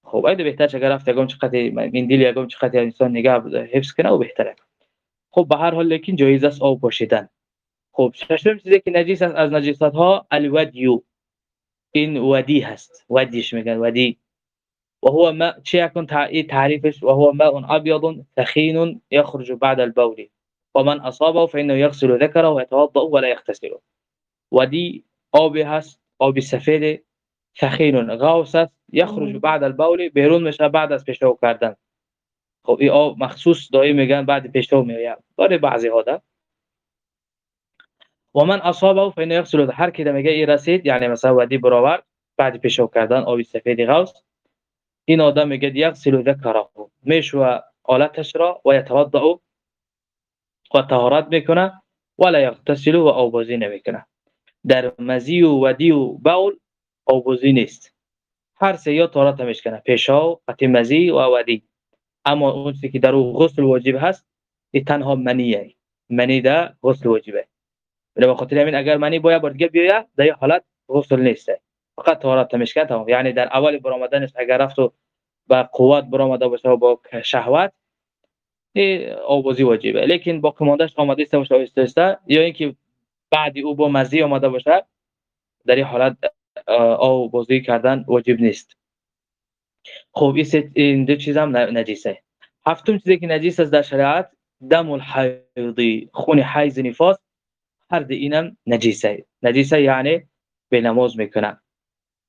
خب اگه بهتر اگر رفت یگم چقدر مندیل یگم چقدر انسان نگاه حفظ کنه و بهتره. خب به هر حال لیکن جایز است آب پوشیدن خب ششم چیزی که نجیس است از نجیسات ها الودیو این ودی هست. ودیش میگن ودی وهو ماء شيء تعريفش وهو ماء أبيض ثخين يخرج بعد البول. ومن أصابه فإنه يغسل ذكره ويتوضأ ولا يغتسل. ودي آبی هست آبی سفید ثخین غوث است یخرج بعد البول. بیرون میشه بعد از پیشو کردن خب این آب مخصوص دائم میگن بعد پیشو میاد برای بعضی ها ده. و من أصابه فإنه يغسل. هر کی میگه این رسید؟ یعنی مثلا ودی برآورد. بعد پیشو کردن آبی سفید غوث. این آدم میگه یغسل ذکره میشو آلتش را و یتوضا و طهارت میکنه ولا یغتسل و آبازی نمیکنه در مزی و ودی و بول آبازی نیست هر سه یا طهارت میکنه پیشا قطع مزی و ودی اما اون که در غسل واجب هست تنها منیه. منی ده غسل واجبه. به خاطر همین اگر منی باید بار دیگه بیاید در حالت غسل نیسته. فقط طهارت میشکن تمام. یعنی در اول برآمدنش اگر رفت و با قوت برآمده باشه و با شهوت آوازی واجبه. لیکن با کماندش آمده است باشه آهسته یا اینکه بعدی او با مزی آمده باشه در این حالت آوازی کردن واجب نیست. خب این دو چیز هم نجیسه. هفتم چیزی که نجیس است در شریعت دم الحیضی خون حیض نفاس. هر اینم نجیسه. نجیسه یعنی به نماز می‌کنه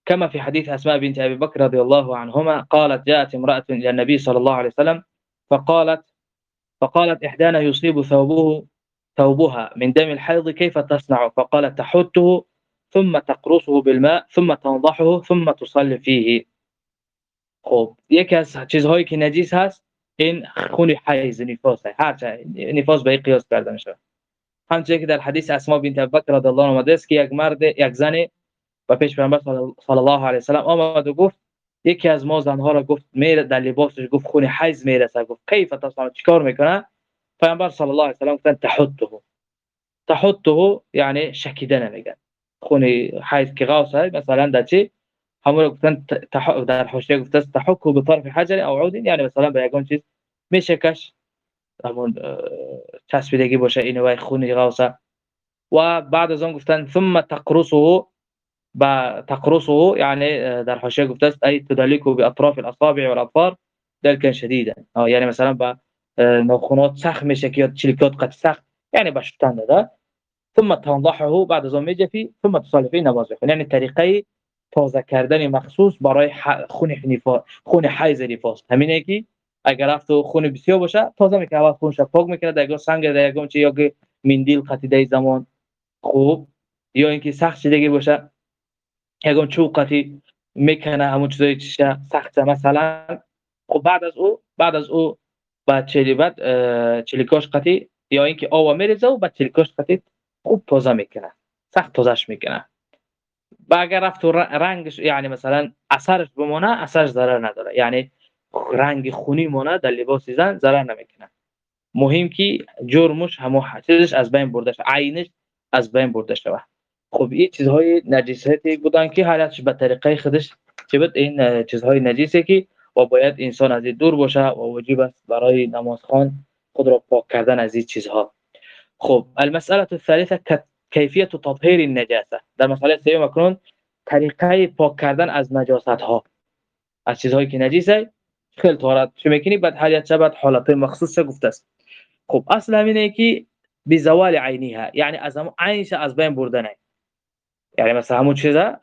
كما في حديث أسماء بنت أبي بكر رضي الله عنهما قالت جاءت امرأة إلى النبي صلى الله عليه وسلم فقالت فقالت إحدانا يصيب ثوبه ثوبها من دم الحيض كيف تصنع؟ فقالت تحته ثم تقرصه بالماء ثم تنضحه ثم تصلي فيه. خب یکی از چیزهایی که نجیس هست این خون حیض نفاس هر نفاس به قیاس کرده میشه همچنین که در حدیث اسماء بنت بکر رضی الله عنها است که یک مرد یک زن و پیش پیامبر صلی الله علیه و سلم آمد و گفت یکی از ما زنها را گفت میره در لباسش گفت خون حیض می‌رسه گفت کیف تصنع چیکار می‌کنه پیامبر صلی الله علیه و سلم گفتن تحته تحته یعنی شکیدن میگن خون حیض که غوثه مثلا در چی؟ همون گفتن در حاشیه گفته تحکو به طرف حجر او عود. یعنی مثلا به یگان چیز میشکش همون چسبیدگی باشه این وای خونی غوسه و بعد از آن گفتن ثم تقرصه تقرصه یعنی در حاشیه گفته است ای تدلیکو باطراف الاصابع والاظفار دلکا شدیدا. یعنی مثلا با ناخونات سخت میشه که چلیکات قد سخت یعنی با شتن داده. ثم تنضحه بعد از آن میجفی ثم نماز بخون یعنی طریقه تازه کردن مخصوص برای خون نفاس خون حیض نفاس. همینه که اگر رفت خون بسیار باشه تازه می‌کنه اول خونش پاک می‌کنه در سنگ در یگم چه یا مندیل قطیده زمان. خوب. یا اینکه سخت شدگی باشه یگم چوب قطی می‌کنه همون چیزایی چیشه سخت مثلا خب بعد از او بعد از او بعد چلی چلیکاش قطی یا اینکه آوا میریزه و بعد چلیکاش قطی خوب تازه می‌کنه سخت تازهش می‌کنه. و اگر رفت رنگش یعنی مثلا اثرش بمونه اثرش ضرر نداره. یعنی رنگ خونی مونه در لباس زن ضرر نمی‌کنه. مهم که جرمش همو چیزش از بین برده عینش از بین برده شود خب این چیزهای نجیستی بودن که حالتش به طریقه خودش چه بود؟ این چیزهای نجیسه که و باید انسان از دور باشه و واجب است برای نمازخوان خود را پاک کردن از این چیزها. خب المساله الثالثه کیفیت تطهیر النجاسه در مسئله سوم اکنون طریقه پاک کردن از نجاست ها از چیزهایی که نجیسه خیلی طهارت چه می‌کنی؟ بعد حالیت بعد حالت مخصوص چه گفته است؟ خب اصل همینه که بزوال عینیها. یعنی از عینش از بین بردنه. یعنی مثلا همون چیزا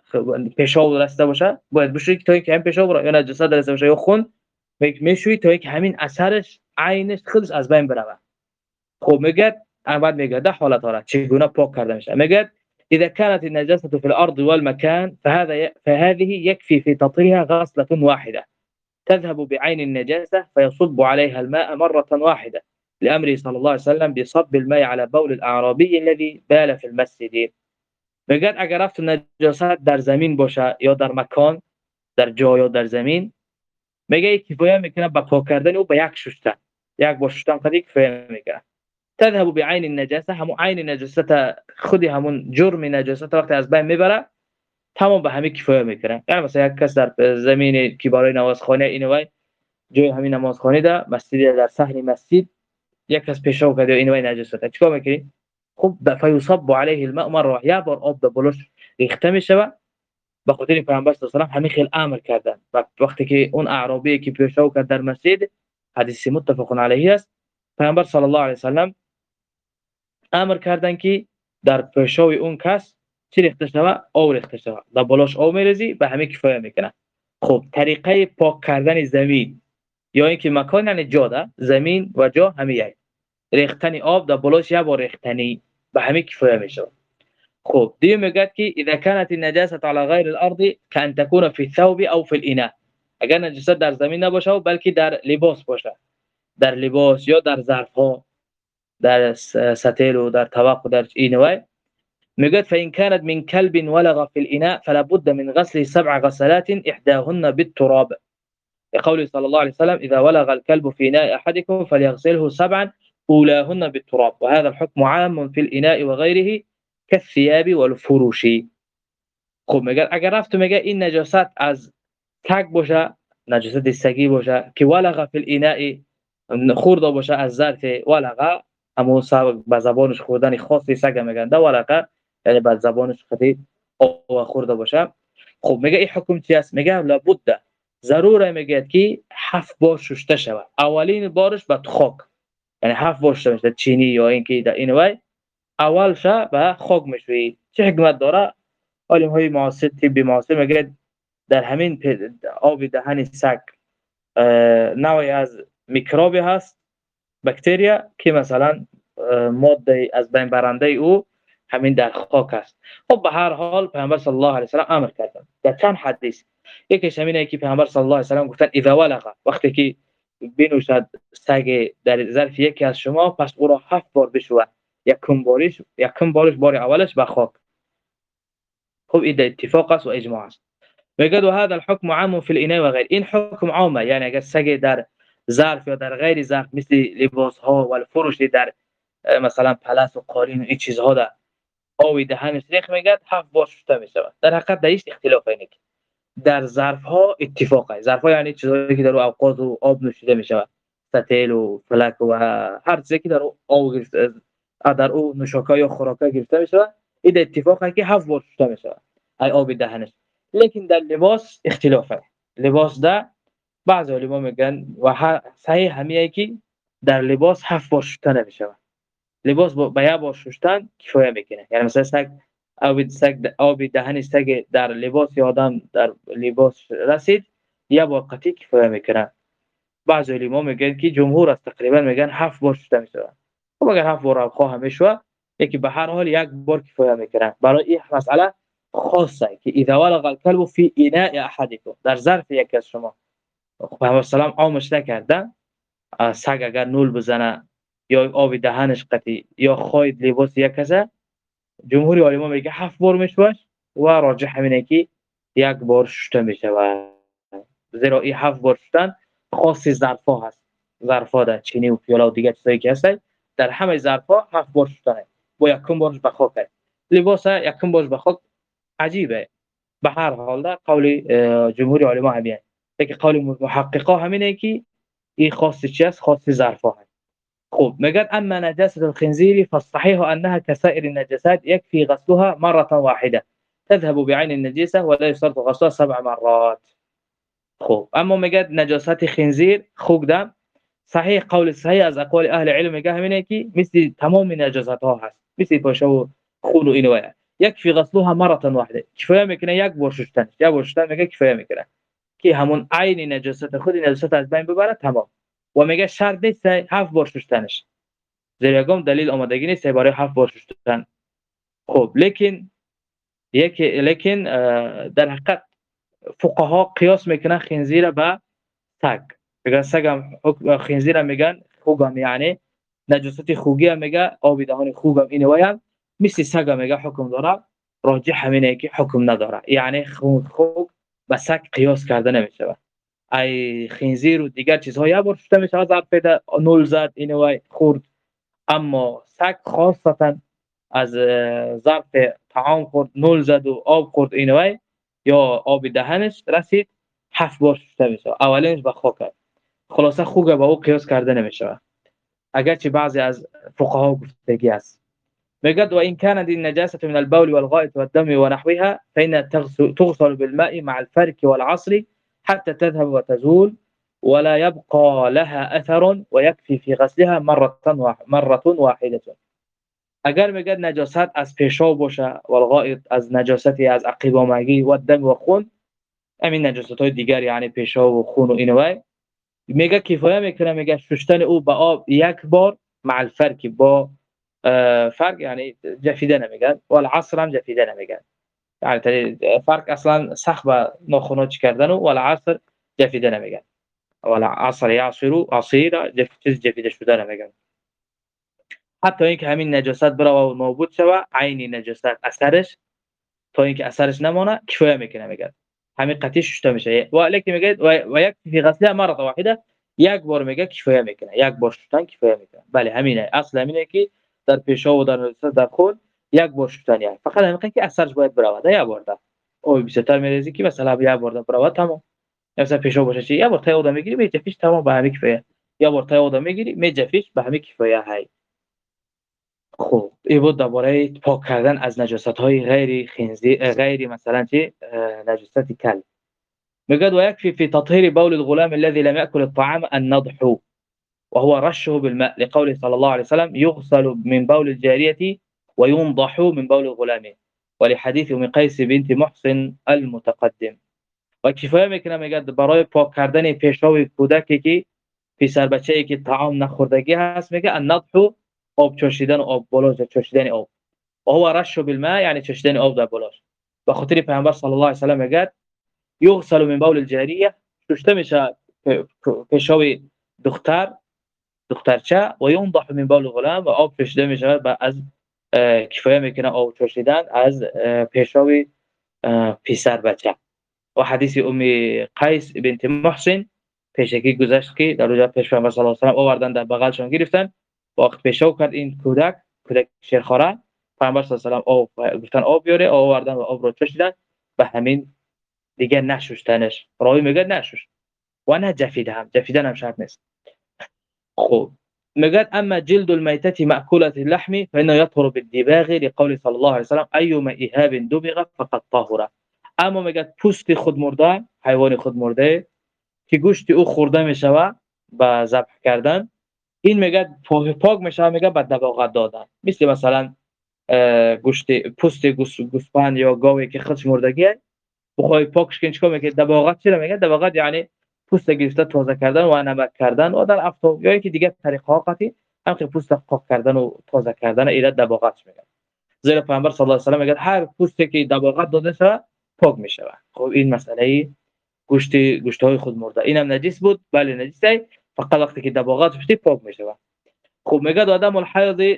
پیشاب رسته باشه باید بشوی تا اینکه هم پیشاب یا نجاست رسته باشه یا خون میشوی تا اینکه همین اثرش عینش خودش از بین بره. خب میگه بعد میگه ده حالت داره چگونه پاک کرده میشه؟ میگه اذا كانت النجاسة في الأرض والمكان فهذا فهذه يكفي في تطهيرها غسلة واحدة. تذهب بعين النجاسة فيصب عليها الماء مرة واحدة لأمره صلى الله عليه وسلم بصب الماء على بول الأعرابي الذي بال في المسجد. میگه اگر رفت نجاست در زمین باشه یا در مکان در جا یا در زمین؟ میگه کفایه می‌کنه؟ با پاک کردن او به یک شستن یک با شستن قدی کفایه می‌کنه. تذهب بعين النجاسه همون عین نجاست خودی همون جرم نجاست وقتی از بین می‌بره تمام به همه کفایه می‌کنه. یعنی مثلا یک کس در زمین که برای نمازخانه اینوای جای همین نمازخانه ده مسجد در صحن مسجد یک کس پیشو کرده اینوای نجاست چیکار می‌کنی؟ خب فیصب علیه الماء مره یا بار آب به بلوش ریخته میشه به خاطر پیامبر صلی الله علیه و خیلی امر کردن. وقتی که اون اعرابی که پیشو کرد در مسجد حدیث متفق علیه است. پیامبر صلی الله علیه و سلم امر کردن که در پیشاوی اون کس چی ریخته شوه او ریخته شوه در بالاش او میریزی به همه کفایه می‌کنه. خب طریقه پاک کردن زمین یا اینکه مکان یعنی ده زمین و جا همه یک ریختن آب در بالاش یک بار ریختنی به همه کفایه میشه. خب دیو میگه که اذا كانت النجاسة على غير الأرض كان تكون في الثوب أو في الاناء اگر نجاست در زمین نباشه بلکه در لباس باشه. در لباس یا در ظرف ها در ستيل ودار طبق ودار إينواي میگه فإن كانت من كلب ولغ في الإناء فلا بد من غسل سبع غسلات إحداهن بالتراب. لقوله صلى الله عليه وسلم إذا ولغ الكلب في إناء أحدكم فليغسله سبعا أولاهن بالتراب وهذا الحكم عام في الإناء وغيره كالثياب والفروش. خب میگه اگر رفت میگه این نجاست از تگ باشه نجاست سگی باشه که ولغ فی الإناء خورده باشه از ظرف ولغ اما به زبانش خوردن خاصی سگ میگن ده ورقه یعنی به زبانش خیلی أو خورده باشه خب میگه این حکم چی است؟ میگه لابد؟ ضروره میگه که هفت بار شسته شود. اولین بارش به خاک یعنی هفت بار شسته میشه چینی یا اینکه در این وای اولش به خاک می‌شوی. چه حکمت داره؟ عالم های معاصر طب معاصر میگه در همین آب دهن سگ نوعی از میکروبی هست بکتریا که مثلا ماده از بین برنده او همین در خاک است. خب به هر حال پیامبر صلی الله علیه و سلم امر کردن در چند حدیث یکیش همینه که پیامبر صلی الله علیه و سلم گفتن اذا ولغ وقتی که بنوشد سگ در ظرف یکی از شما پس او را هفت بار بشوه. یکم بارش یکم بارش بار اولش به خاک خب این اتفاق است و اجماع است. میگه و هذا الحكم عام في الاناء و غیر. این حکم عامه یعنی اگر سگ در ظرف یا در غیر ظرف مثل لباس ها و فروش در مثلا پلس و قارین و این چیزها در آوی دهن ریخ میگد هفت بار شسته می شود در حقیقت در هیچ اختلاف اینه در ظرف ها اتفاق است. ظرف ها یعنی چیزهایی که در اوقات و آب نوشیده می شود ستیل و فلک و هر چیزی که در آب گرفته در او نوشاکا یا خوراکا گرفته میشه این اتفاق که هفت بار شسته میشه ای آب دهنش. لیکن در لباس اختلافه لباس ده بعض علما میگن و صحیح همیه که در لباس هفت بار شسته نمیشه لباس با یک بار شستن کفایه می‌کنه. یعنی مثلا سگ آب سگ آب دهن سگ در لباس آدم در لباس رسید یا بار قطعی کفایه می‌کنه بعض علما میگن که جمهور از تقریبا میگن هفت بار شده میشه. خب اگر هفت بار خواه میشه یکی به هر حال یک بار کفایه می‌کنه برای این مسئله خاصه که اذا ولغ الكلب في اناء احدكم در ظرف یک از شما. پیامبر سلام عامش نکرده سگ اگر نول بزنه یا آب دهنش قطعی یا خواید لباس یک کسه جمهوری علما میگه هفت بار میشه و راجع همینه که یک بار شسته میشه و زیرا این هفت بار شدن خاصی ظرفا هست. ظرفا در چینی و پیاله و دیگه چیزایی که هست در همه ظرفا هفت بار شدن با یکم بارش به لباس یکم بارش به عجیبه. به هر حال قول جمهوری علما همینه که قول محققا همینه که این خاصی چی است خاصی ظرفا هست. خب میگن أما نجاسة الخنزير فالصحيح أنها كسائر النجاسات يكفي غسلها مرة واحدة. تذهب بعين النجاسة ولا يشترط غسلها سبع مرات. خب أما میگه نجاست خنزیر خوک دم صحیح قول صحیح از أقوال أهل علم همینه که مثل تمام نجاست ها هست. مثل پاشه و خون و اینو غسلها مرة واحدة. کفایه میکنه یک بار شستن یک بار شستن میگه که همون عین نجاست خود نجاست از بین ببره تمام. و میگه شرط نیست هفت بار شستنش. زیرا دلیل آمادگی نیست برای هفت بار شستن. خب لیکن یک لیکن در حقیقت فقها قیاس می‌کنن خنزیر به سگ. میگن سگ هم خنزیر میگن خوگم یعنی نجاست خوگی هم میگه آب دهان خوگم اینه ویم مثل سگ میگه حکم داره. راجع همینه که حکم نداره. یعنی خوگ به سگ قیاس کرده نمیشه ای خنزیر و دیگر چیزها یا بار شده میشه از پیدا نول زد اینه وای خورد. اما سگ خاصتا از ظرف طعام خورد نول زد و آب خورد اینه وای. یا آب دهنش رسید هفت بار شسته میشه اولینش به خاک خلاصه خوگه با او قیاس کرده نمیشه. اگرچه بعضی از فقها گفتگی است. میگد و این كانت النجاسه من البول والغائط والدم ونحوها فإنها تغسل بالماء مع الفرك والعصر حتى تذهب وتزول ولا يبقى لها أثر ويكفي في غسلها مرة مرة واحدة. اگر میگه نجاست از پیشاب باشه و الغائط از نجاستی از عقیب آمگی و دم و خون همین نجاست های دیگر یعنی پیشاب و خون و اینوای. میگه کفایه میکنه؟ میگه شستن أو به آب یک بار مع الفرق با فرق یعنی جفیده نمیگن العصر هم جفیده نمیگن. یعنی فرق اصلا سخت به ناخونا چی کردن و العصر جفیده نمیگن. و العصر یعصر عصیر جفیده شده نمیگن. حتی اینکه همین نجاست بره و نابود شوه عین نجاست اثرش تا اینکه اثرش نمونه کفایه می‌کنه میگه همین قطعی ششته میشه. و لیکن میگه و یک فی غسله مره واحده یک بار میگه کفایه می‌کنه. یک بار شستن کفایه می‌کنه. بله همینه. اصل همینه که در پیشاب و در نجاست در خون یک بار شستن یک. فقط همین که اثرش باید بره یک بار ده او بیشتر میریزی که مثلا یک بار ده بره تمام. مثلا پیشاب باشه چی؟ یک بار تای آدم می‌گیری میجفیش تمام به همین کفایه یا بار تای آدم می‌گیری میجفیش به همین کفایه های خب این بود درباره پاک کردن از نجاست های غیر خنزی غیر مثلا چی؟ نجاست کل. میگه و يكفي في تطهير بول الغلام الذي لم يأكل الطعام النضح وهو رشه بالماء. لقوله صلى الله عليه وسلم يغسل من بول الجارية وينضح من بول الغلام ولحديث ام قيس بنت محسن المتقدم. و کفایه میکنه میگه برای پاک کردن پیشاب کودکی که پسر بچه‌ای که طعام نخوردگی هست میگه النضح آب چشیدن آب بالا چشیدن آب. و هو رش بالماء یعنی چشیدن آب در بالاش و خاطر پیامبر صلی الله علیه و سلم میگه یغسل من بول الجاریه ششته میشه پیشاب دختر دخترچه و ينضح من بول غلام و آب چشیده میشه از کفایه می‌کنه آب چشیدن از پیشاب پسر بچه. و حدیث ام قیس بنت محسن پیشکی گذشت که در روز پیش پیامبر صلی الله علیه و آوردن در بغلشون گرفتن. وقت پیشو کرد این کودک کودک شیرخواره. پیامبر صلی الله علیه و آب گفتن آب بیاره آوردن و آب رو چشیدن به همین دیگه نشوشتنش. راوی میگه نشوش. و نه جفیده هم. جفیدن هم شرط نیست. خب. میگد اما جلد المیتت مأکولت اللحم فانه یطهر بالدباغ لقول صلی الله علیه وسلم ایما ایهاب دبغ فقط طهر. اما میگد پوست خود مرده حیوان خود مرده که گوشت او خورده می‌شوه با ذبح کردن این میگه پاک میشه میگه بعد دباغت دادن. مثل مثلا گوشت پوست گوسفند یا گاوی که خودش مردگیه بخوای پاکش کنی چیکار میگه دباغت چرا میگه؟ دباغت یعنی پوست گرفته تازه کردن و نمک کردن و در افتاب یا یکی دیگه طریق ها قطعی هم که پوست پاک کردن و تازه کردن اینا دباغت میگه زیرا پیامبر صلی الله علیه و میگه هر پوستی که دباغت داده شده پاک میشه خب این مسئله گوشت گوشت های خود مرده. اینم نجس بود؟ بله نجسه فقط وقتی که دباغت بشتی پاک میشه خب میگه آدم الحیض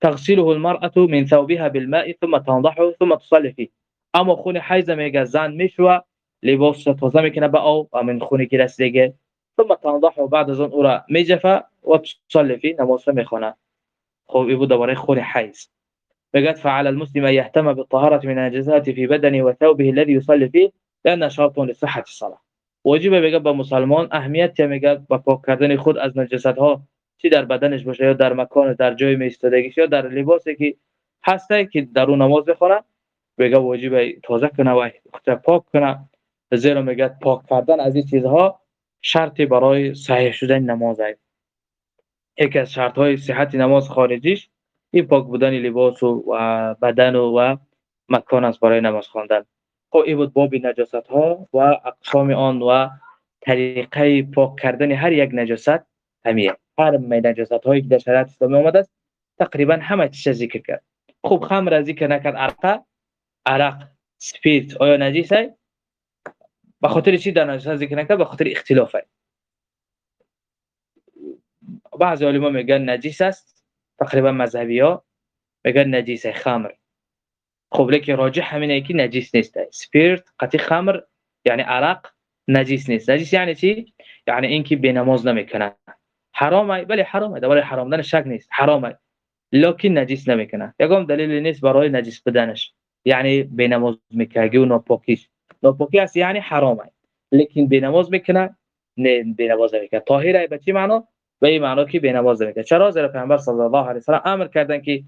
تغسله المرأة من ثوبها بالماء ثم تنضحه ثم تصلي اما خون حیض میگه زن می‌شوه. لباس تازه می‌کنه به آب و من خونی که رسیده ثم تنضحه بعد از اون او را میجفه و تصلي فيه نماز می‌خونه خب این بود دوباره خون حیض. بقت فعلى المسلم يهتم بالطهاره من النجاسات في بدنه وثوبه الذي يصلي فيه لان شرط لصحه الصلاه واجب بگه به مسلمان اهمیت میگه با پاک کردن خود از نجاست ها چی در بدنش باشه یا در مکان در جای ایستادگیش یا در لباسی که هسته که در اون نماز بخونه بگه واجب تازه کنه و پاک کنه. زیرا میگه پاک کردن از این چیزها شرطی برای صحیح شدن نماز است. یکی از شرط های صحت نماز خارجیش این پاک بودن لباس و بدن و مکان است برای نماز خواندن. خب این بود باب نجاست ها و اقسام آن و طریقه پاک کردن هر یک نجاست همیه هر نجاست هایی که در شریعت اسلامی آمده است تقریبا همه چیز ذکر کرد. خوب خمر ذکر نکرد. عرق عرق سپیرت آیا نجیس است؟ به خاطر چی در نجاست ذکر نکرد؟ به خاطر اختلاف است بعضی علما میگن نجیس است تقریبا مذهبی ها میگن نجیس خمر. خب لیکن راجح همینه که نجیس نیست. سپیرت قطی خمر یعنی عرق نجیس نیست. نجیس یعنی چی؟ یعنی اینکه به نماز نمی‌کنه. حرامه بله حرامه در حرام دن شک نیست. حرامه. لکن نجیس نمی‌کنه. یکم دلیل نیست برای نجیس بدنش. یعنی به نماز میکگی و ناپاکیش ناپاکی است یعنی حرامه لیکن به نماز می‌کنه نه به نماز نمی‌کنه طاهره به چی معنا؟ به این معنا که به نماز نمی‌کنه. چرا؟ زیرا پیامبر صلی الله علیه و امر کردن که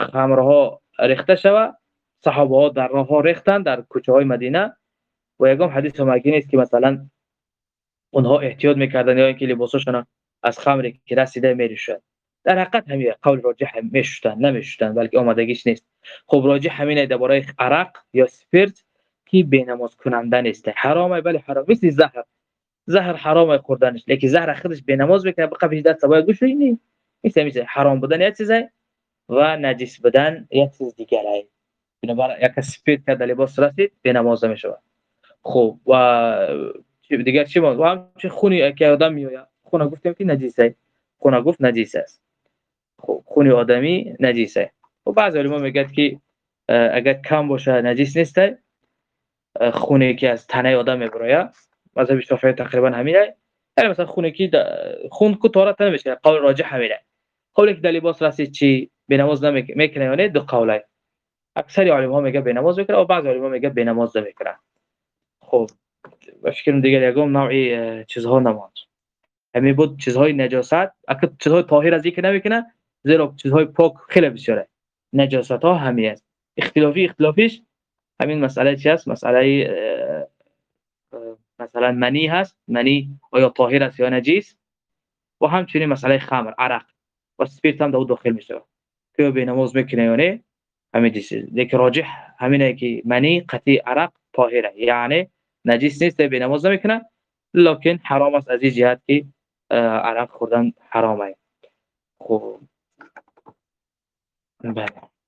خمرها ریخته شوه صحابه ها در راه ها ریختن در کوچه های مدینه. و یکم حدیث مگین است که مثلا اونها احتیاط می‌کردن یا اینکه لباسشون از خمری که رسیده میریشد در حقیقت همین قول راجح میشتن نمیشتن بلکه آمادگیش نیست. خب راجح همینه درباره عرق یا سپیرت که بینماز کننده نیست حرامه ولی حرام. مثل زهر. زهر حرامه خوردنش. لیکن زهر خودش بینماز می‌کنه به قبل دست باید گوش اینی. مثل مثل حرام بودن یه چیزه و نجس بودن یه چیز دیگره بنابراین یک سپیرت که لباس رسید بینماز میشه خب و دیگر چی و همچه خونی که آدم میآید. خونه گفتیم که نجیسه. خونه گفت نجیس است. خب خون آدمی نجیسه. و بعض علما میگن که اگر کم باشه نجیس نیسته خونی که از تنه آدم میبراید مذهب شافعی تقریبا همینه. یعنی مثلا خونی که خون کو طهارت نمیشه قول راجح همینه. قولی که در لباس رسید چی؟ به نماز نمی‌کنه یا نه؟ دو قوله. اکثر علما میگه به نماز می‌کنه و بعض علما میگه به نماز نمی‌کنه. خب فکر دیگه یکم نوعی چیزها نماز. همین بود چیزهای نجاست. اگه چیزهای طاهر از که نمی‌کنه زیرا چیزهای پاک خیلی بسیاره نجاست ها همین است. اختلافی اختلافیش همین مسئله چی است مسئله مثلا منی هست. منی آیا طاهر است یا نجیس و همچنین مسئله خمر عرق. و سپیرت هم داخل میشه. که به نماز می‌کنه یا نه؟ همین چیز لیکن راجح همینه که منی قطعی عرق طاهره. یعنی نجیس نیست به نماز نمی‌کنه. لکن حرام است از این جهت که عرق خوردن حرامه. خب. بله.